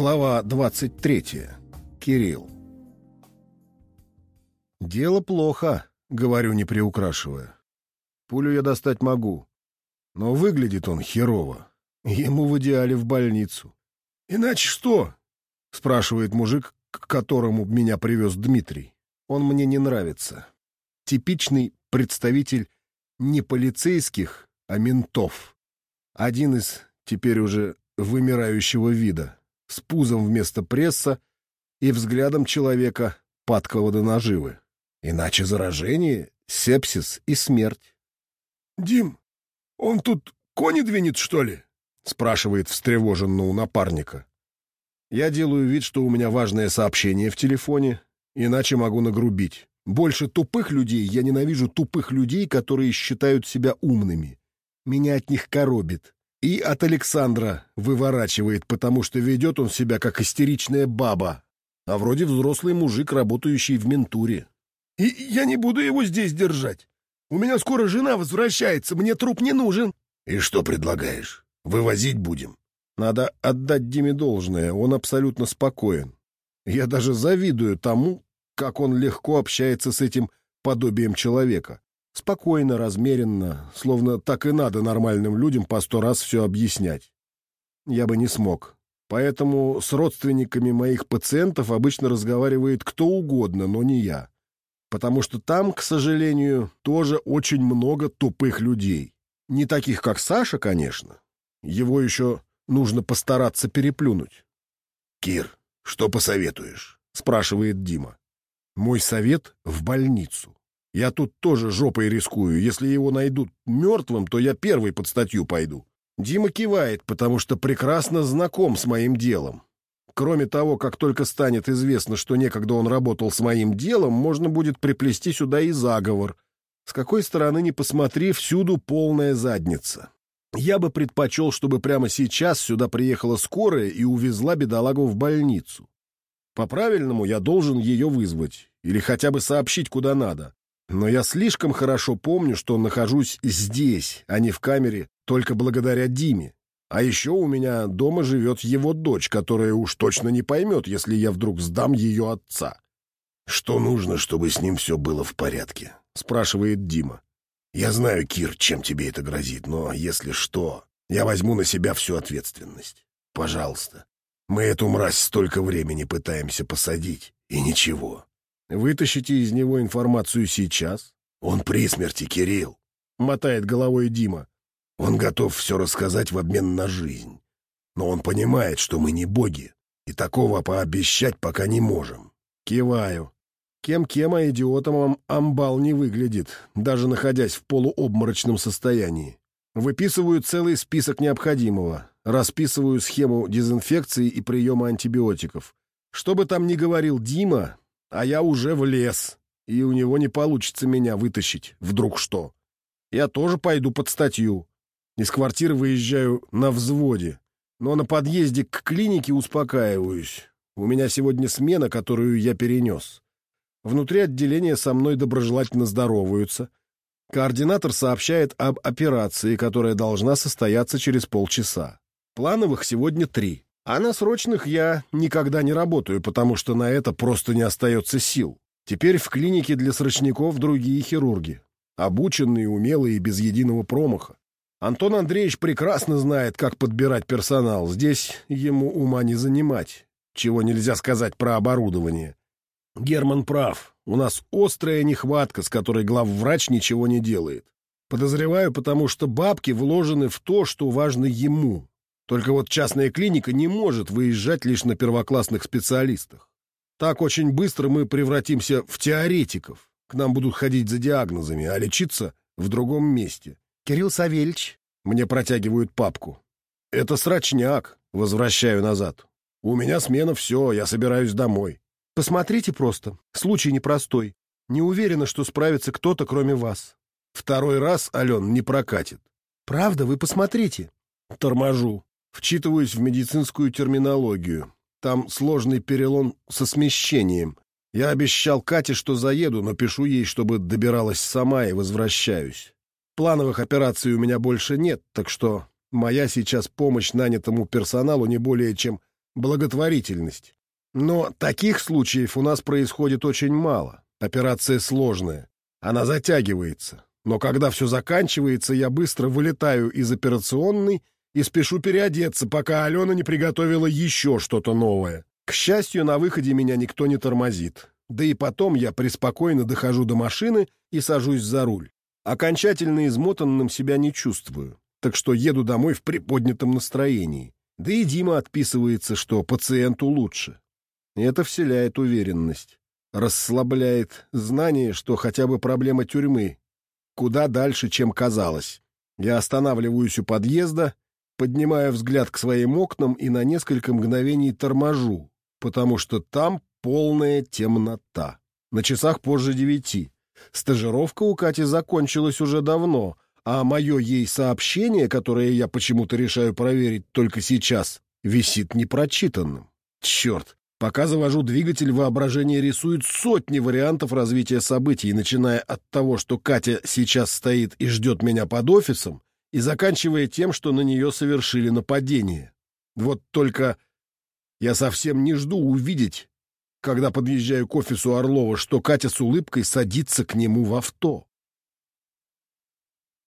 Глава 23. Кирилл. «Дело плохо», — говорю, не приукрашивая. Пулю я достать могу, но выглядит он херово. Ему в идеале в больницу. «Иначе что?» — спрашивает мужик, к которому меня привез Дмитрий. Он мне не нравится. Типичный представитель не полицейских, а ментов. Один из теперь уже вымирающего вида с пузом вместо пресса и взглядом человека, падкого до наживы. Иначе заражение, сепсис и смерть. — Дим, он тут кони двинет, что ли? — спрашивает встревоженно у напарника. Я делаю вид, что у меня важное сообщение в телефоне, иначе могу нагрубить. Больше тупых людей я ненавижу тупых людей, которые считают себя умными. Меня от них коробит. И от Александра выворачивает, потому что ведет он себя как истеричная баба, а вроде взрослый мужик, работающий в ментуре. И я не буду его здесь держать. У меня скоро жена возвращается, мне труп не нужен. И что предлагаешь? Вывозить будем? Надо отдать Диме должное, он абсолютно спокоен. Я даже завидую тому, как он легко общается с этим подобием человека. Спокойно, размеренно, словно так и надо нормальным людям по сто раз все объяснять. Я бы не смог. Поэтому с родственниками моих пациентов обычно разговаривает кто угодно, но не я. Потому что там, к сожалению, тоже очень много тупых людей. Не таких, как Саша, конечно. Его еще нужно постараться переплюнуть. «Кир, что посоветуешь?» — спрашивает Дима. «Мой совет — в больницу. Я тут тоже жопой рискую. Если его найдут мертвым, то я первый под статью пойду. Дима кивает, потому что прекрасно знаком с моим делом. Кроме того, как только станет известно, что некогда он работал с моим делом, можно будет приплести сюда и заговор. С какой стороны ни посмотри, всюду полная задница. Я бы предпочел, чтобы прямо сейчас сюда приехала скорая и увезла бедолагу в больницу. По-правильному я должен ее вызвать или хотя бы сообщить, куда надо. Но я слишком хорошо помню, что нахожусь здесь, а не в камере, только благодаря Диме. А еще у меня дома живет его дочь, которая уж точно не поймет, если я вдруг сдам ее отца. «Что нужно, чтобы с ним все было в порядке?» — спрашивает Дима. «Я знаю, Кир, чем тебе это грозит, но если что, я возьму на себя всю ответственность. Пожалуйста. Мы эту мразь столько времени пытаемся посадить, и ничего. Вытащите из него информацию сейчас? Он при смерти, Кирилл. Мотает головой Дима. Он готов все рассказать в обмен на жизнь. Но он понимает, что мы не боги, и такого пообещать пока не можем. Киваю. Кем-кем, а идиотом амбал не выглядит, даже находясь в полуобморочном состоянии. Выписываю целый список необходимого, расписываю схему дезинфекции и приема антибиотиков. Что бы там ни говорил Дима, а я уже влез, и у него не получится меня вытащить, вдруг что. Я тоже пойду под статью. Из квартиры выезжаю на взводе, но на подъезде к клинике успокаиваюсь. У меня сегодня смена, которую я перенес. Внутри отделения со мной доброжелательно здороваются. Координатор сообщает об операции, которая должна состояться через полчаса. Плановых сегодня три. А на срочных я никогда не работаю, потому что на это просто не остается сил. Теперь в клинике для срочников другие хирурги. Обученные, умелые и без единого промаха. Антон Андреевич прекрасно знает, как подбирать персонал. Здесь ему ума не занимать. Чего нельзя сказать про оборудование. Герман прав. У нас острая нехватка, с которой главврач ничего не делает. Подозреваю, потому что бабки вложены в то, что важно ему. Только вот частная клиника не может выезжать лишь на первоклассных специалистах. Так очень быстро мы превратимся в теоретиков. К нам будут ходить за диагнозами, а лечиться в другом месте. «Кирилл Савельевич», — мне протягивают папку. «Это срочняк», — возвращаю назад. «У меня смена, все, я собираюсь домой». «Посмотрите просто. Случай непростой. Не уверена, что справится кто-то, кроме вас». «Второй раз, Ален, не прокатит». «Правда? Вы посмотрите». «Торможу. Вчитываюсь в медицинскую терминологию. Там сложный перелом со смещением. Я обещал Кате, что заеду, но пишу ей, чтобы добиралась сама и возвращаюсь. Плановых операций у меня больше нет, так что моя сейчас помощь нанятому персоналу не более чем благотворительность. Но таких случаев у нас происходит очень мало. Операция сложная. Она затягивается. Но когда все заканчивается, я быстро вылетаю из операционной и спешу переодеться, пока Алена не приготовила еще что-то новое. К счастью, на выходе меня никто не тормозит. Да и потом я преспокойно дохожу до машины и сажусь за руль. Окончательно измотанным себя не чувствую, так что еду домой в приподнятом настроении. Да и Дима отписывается, что пациенту лучше. Это вселяет уверенность. Расслабляет знание, что хотя бы проблема тюрьмы куда дальше, чем казалось. Я останавливаюсь у подъезда, поднимаю взгляд к своим окнам и на несколько мгновений торможу, потому что там полная темнота. На часах позже девяти. Стажировка у Кати закончилась уже давно, а мое ей сообщение, которое я почему-то решаю проверить только сейчас, висит непрочитанным. Черт, Пока завожу двигатель, воображение рисует сотни вариантов развития событий, начиная от того, что Катя сейчас стоит и ждет меня под офисом, и заканчивая тем, что на нее совершили нападение. Вот только я совсем не жду увидеть, когда подъезжаю к офису Орлова, что Катя с улыбкой садится к нему в авто.